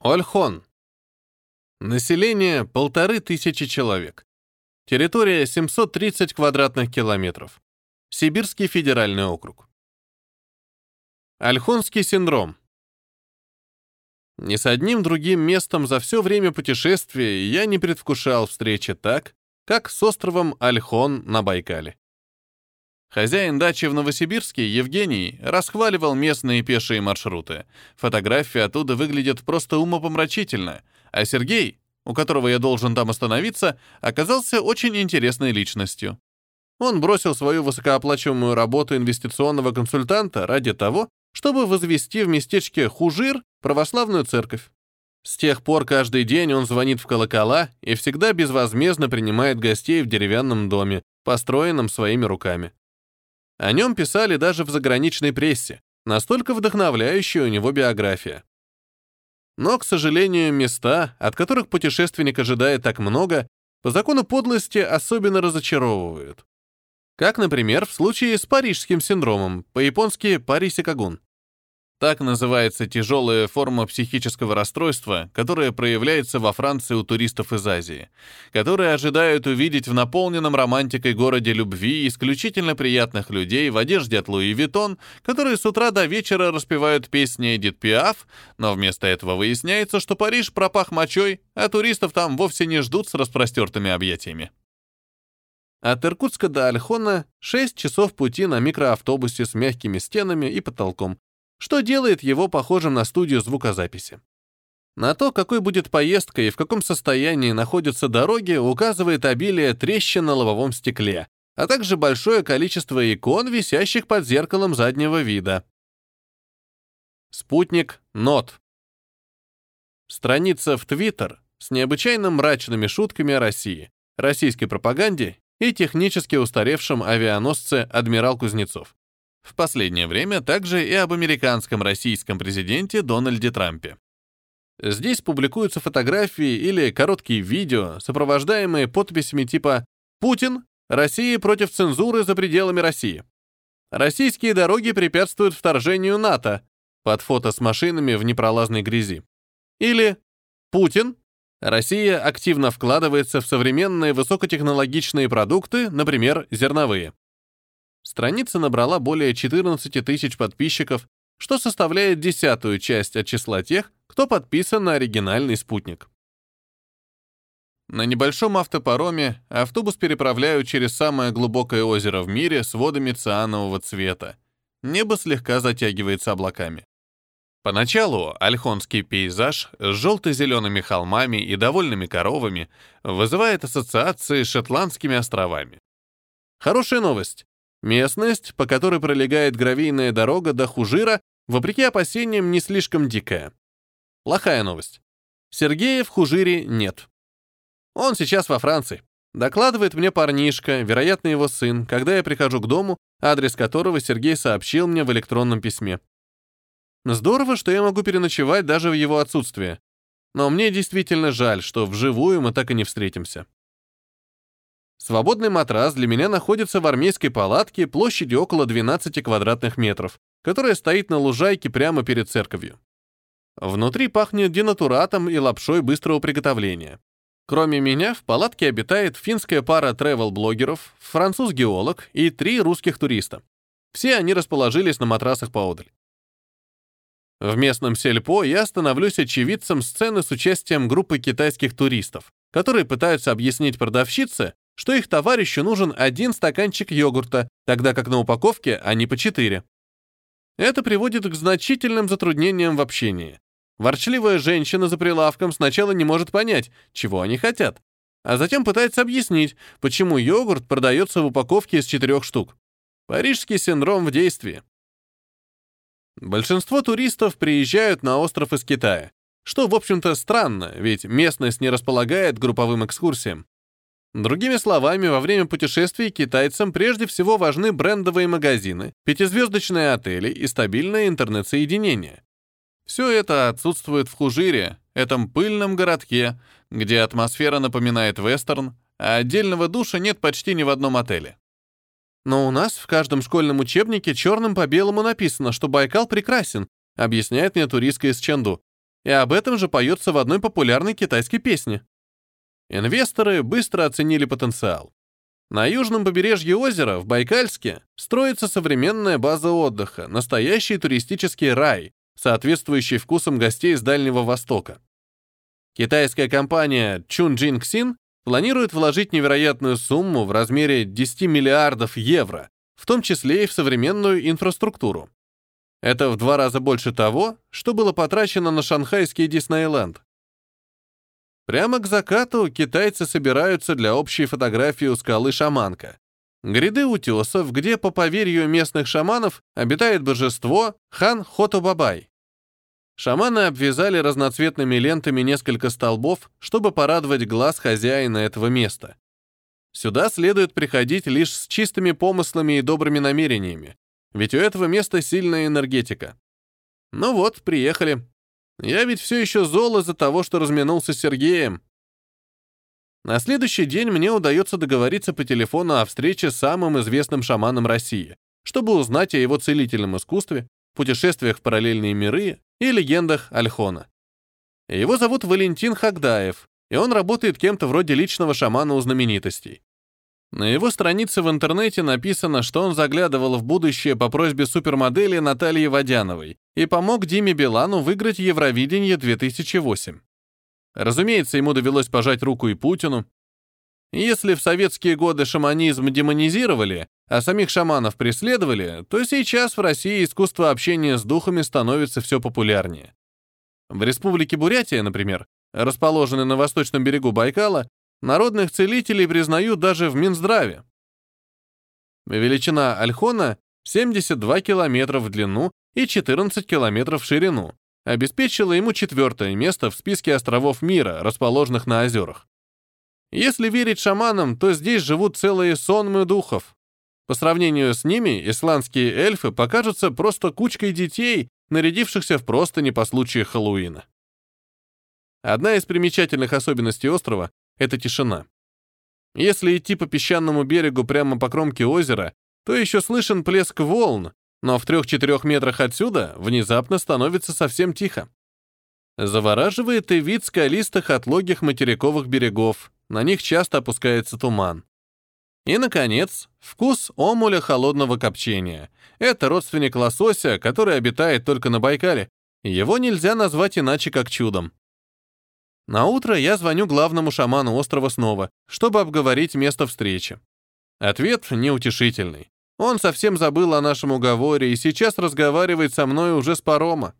Ольхон. Население — полторы тысячи человек. Территория — 730 квадратных километров. Сибирский федеральный округ. Ольхонский синдром. Ни с одним другим местом за все время путешествия я не предвкушал встречи так, как с островом Ольхон на Байкале. Хозяин дачи в Новосибирске, Евгений, расхваливал местные пешие маршруты. Фотографии оттуда выглядят просто умопомрачительно, а Сергей, у которого я должен там остановиться, оказался очень интересной личностью. Он бросил свою высокооплачиваемую работу инвестиционного консультанта ради того, чтобы возвести в местечке Хужир православную церковь. С тех пор каждый день он звонит в колокола и всегда безвозмездно принимает гостей в деревянном доме, построенном своими руками. О нем писали даже в заграничной прессе, настолько вдохновляющая у него биография. Но, к сожалению, места, от которых путешественник ожидает так много, по закону подлости особенно разочаровывают. Как, например, в случае с парижским синдромом, по-японски парисикагун. Так называется тяжелая форма психического расстройства, которая проявляется во Франции у туристов из Азии, которые ожидают увидеть в наполненном романтикой городе любви исключительно приятных людей в одежде от Луи Виттон, которые с утра до вечера распевают песни Эдит Пиаф, но вместо этого выясняется, что Париж пропах мочой, а туристов там вовсе не ждут с распростертыми объятиями. От Иркутска до Альхона 6 часов пути на микроавтобусе с мягкими стенами и потолком, что делает его похожим на студию звукозаписи. На то, какой будет поездка и в каком состоянии находятся дороги, указывает обилие трещин на лобовом стекле, а также большое количество икон, висящих под зеркалом заднего вида. Спутник Нот. Страница в Твиттер с необычайно мрачными шутками о России, российской пропаганде и технически устаревшем авианосце «Адмирал Кузнецов». В последнее время также и об американском российском президенте Дональде Трампе. Здесь публикуются фотографии или короткие видео, сопровождаемые подписями типа «Путин. Россия против цензуры за пределами России». «Российские дороги препятствуют вторжению НАТО» под фото с машинами в непролазной грязи. Или «Путин. Россия активно вкладывается в современные высокотехнологичные продукты, например, зерновые». Страница набрала более 14 тысяч подписчиков, что составляет десятую часть от числа тех, кто подписан на оригинальный спутник. На небольшом автопароме автобус переправляют через самое глубокое озеро в мире с водами цианового цвета. Небо слегка затягивается облаками. Поначалу альхонский пейзаж с желто-зелеными холмами и довольными коровами вызывает ассоциации с Шотландскими островами. Хорошая новость. Местность, по которой пролегает гравийная дорога до Хужира, вопреки опасениям, не слишком дикая. Плохая новость. Сергея в Хужире нет. Он сейчас во Франции. Докладывает мне парнишка, вероятно, его сын, когда я прихожу к дому, адрес которого Сергей сообщил мне в электронном письме. Здорово, что я могу переночевать даже в его отсутствие. Но мне действительно жаль, что вживую мы так и не встретимся. Свободный матрас для меня находится в армейской палатке площадью около 12 квадратных метров, которая стоит на лужайке прямо перед церковью. Внутри пахнет денатуратом и лапшой быстрого приготовления. Кроме меня, в палатке обитает финская пара тревел-блогеров, француз-геолог и три русских туриста. Все они расположились на матрасах поодаль. В местном сельпо я становлюсь очевидцем сцены с участием группы китайских туристов, которые пытаются объяснить продавщице, что их товарищу нужен один стаканчик йогурта, тогда как на упаковке они по четыре. Это приводит к значительным затруднениям в общении. Ворчливая женщина за прилавком сначала не может понять, чего они хотят, а затем пытается объяснить, почему йогурт продается в упаковке из четырех штук. Парижский синдром в действии. Большинство туристов приезжают на остров из Китая, что, в общем-то, странно, ведь местность не располагает групповым экскурсиям. Другими словами, во время путешествий китайцам прежде всего важны брендовые магазины, пятизвездочные отели и стабильное интернет-соединение. Все это отсутствует в Хужире, этом пыльном городке, где атмосфера напоминает вестерн, а отдельного душа нет почти ни в одном отеле. Но у нас в каждом школьном учебнике черным по белому написано, что Байкал прекрасен, объясняет мне туристка из Ченду. и об этом же поется в одной популярной китайской песне. Инвесторы быстро оценили потенциал. На южном побережье озера, в Байкальске, строится современная база отдыха, настоящий туристический рай, соответствующий вкусам гостей с Дальнего Востока. Китайская компания Chunjin Xin планирует вложить невероятную сумму в размере 10 миллиардов евро, в том числе и в современную инфраструктуру. Это в два раза больше того, что было потрачено на шанхайский Диснейленд. Прямо к закату китайцы собираются для общей фотографии у скалы Шаманка. Гряды утесов, где, по поверью местных шаманов, обитает божество хан Хотобабай. Шаманы обвязали разноцветными лентами несколько столбов, чтобы порадовать глаз хозяина этого места. Сюда следует приходить лишь с чистыми помыслами и добрыми намерениями, ведь у этого места сильная энергетика. Ну вот, приехали. Я ведь все еще зол из-за того, что разминулся с Сергеем. На следующий день мне удается договориться по телефону о встрече с самым известным шаманом России, чтобы узнать о его целительном искусстве, путешествиях в параллельные миры и легендах Альхона. Его зовут Валентин Хагдаев, и он работает кем-то вроде личного шамана у знаменитостей. На его странице в интернете написано, что он заглядывал в будущее по просьбе супермодели Натальи Водяновой и помог Диме Билану выиграть Евровидение 2008. Разумеется, ему довелось пожать руку и Путину. Если в советские годы шаманизм демонизировали, а самих шаманов преследовали, то сейчас в России искусство общения с духами становится все популярнее. В республике Бурятия, например, расположенной на восточном берегу Байкала, Народных целителей признают даже в Минздраве. Величина Альхона 72 километра в длину и 14 километров в ширину, обеспечила ему четвертое место в списке островов мира, расположенных на озерах. Если верить шаманам, то здесь живут целые сонмы духов. По сравнению с ними, исландские эльфы покажутся просто кучкой детей, нарядившихся в простыни по случаю Хэллоуина. Одна из примечательных особенностей острова это тишина. Если идти по песчаному берегу прямо по кромке озера, то еще слышен плеск волн, но в трех-четырех метрах отсюда внезапно становится совсем тихо. Завораживает и вид скалистых отлогих материковых берегов, на них часто опускается туман. И, наконец, вкус омуля холодного копчения. Это родственник лосося, который обитает только на Байкале. Его нельзя назвать иначе как чудом. На утро я звоню главному шаману острова снова, чтобы обговорить место встречи. Ответ неутешительный. Он совсем забыл о нашем уговоре и сейчас разговаривает со мной уже с парома.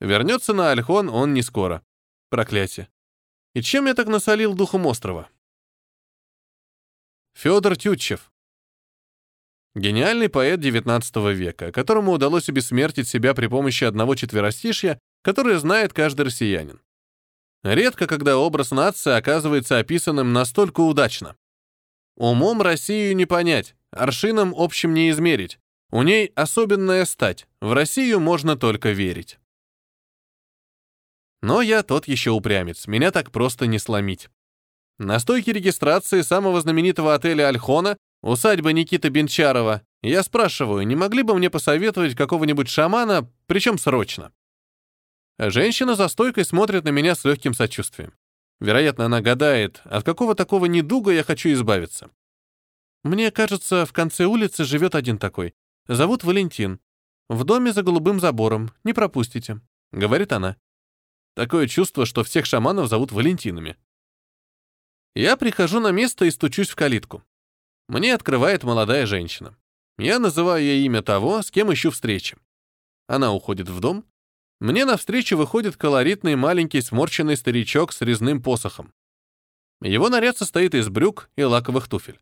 Вернется на Альхон он не скоро. Проклятие. И чем я так насолил духом острова? Федор Тютчев. Гениальный поэт XIX века, которому удалось обессмертить себя при помощи одного четверостишья, которое знает каждый россиянин. Редко, когда образ нации оказывается описанным настолько удачно. Умом Россию не понять, аршином общим не измерить. У ней особенная стать, в Россию можно только верить. Но я тот еще упрямец, меня так просто не сломить. На стойке регистрации самого знаменитого отеля «Альхона» усадьба Никиты Бенчарова я спрашиваю, не могли бы мне посоветовать какого-нибудь шамана, причем срочно. Женщина за стойкой смотрит на меня с легким сочувствием. Вероятно, она гадает, от какого такого недуга я хочу избавиться. Мне кажется, в конце улицы живет один такой. Зовут Валентин. В доме за голубым забором. Не пропустите, — говорит она. Такое чувство, что всех шаманов зовут Валентинами. Я прихожу на место и стучусь в калитку. Мне открывает молодая женщина. Я называю ей имя того, с кем ищу встречи. Она уходит в дом, мне навстречу выходит колоритный маленький сморщенный старичок с резным посохом. Его наряд состоит из брюк и лаковых туфель.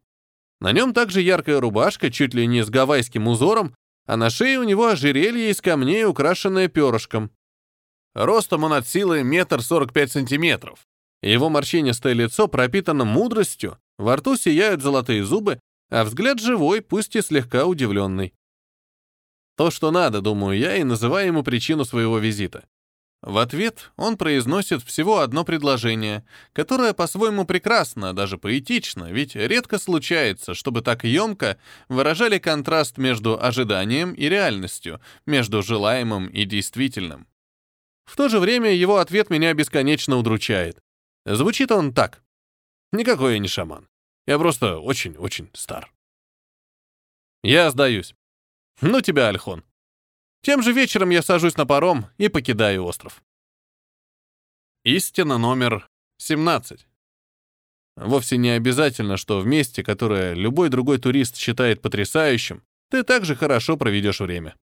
На нем также яркая рубашка, чуть ли не с гавайским узором, а на шее у него ожерелье из камней, украшенное перышком. Ростом он от силы метр сорок пять сантиметров. Его морщинистое лицо пропитано мудростью, во рту сияют золотые зубы, а взгляд живой, пусть и слегка удивленный. То, что надо, думаю я, и называю ему причину своего визита. В ответ он произносит всего одно предложение, которое по-своему прекрасно, даже поэтично, ведь редко случается, чтобы так емко выражали контраст между ожиданием и реальностью, между желаемым и действительным. В то же время его ответ меня бесконечно удручает. Звучит он так. Никакой я не шаман. Я просто очень-очень стар. Я сдаюсь. Ну тебя, Альхон. Тем же вечером я сажусь на паром и покидаю остров. Истина номер 17. Вовсе не обязательно, что в месте, которое любой другой турист считает потрясающим, ты также хорошо проведешь время.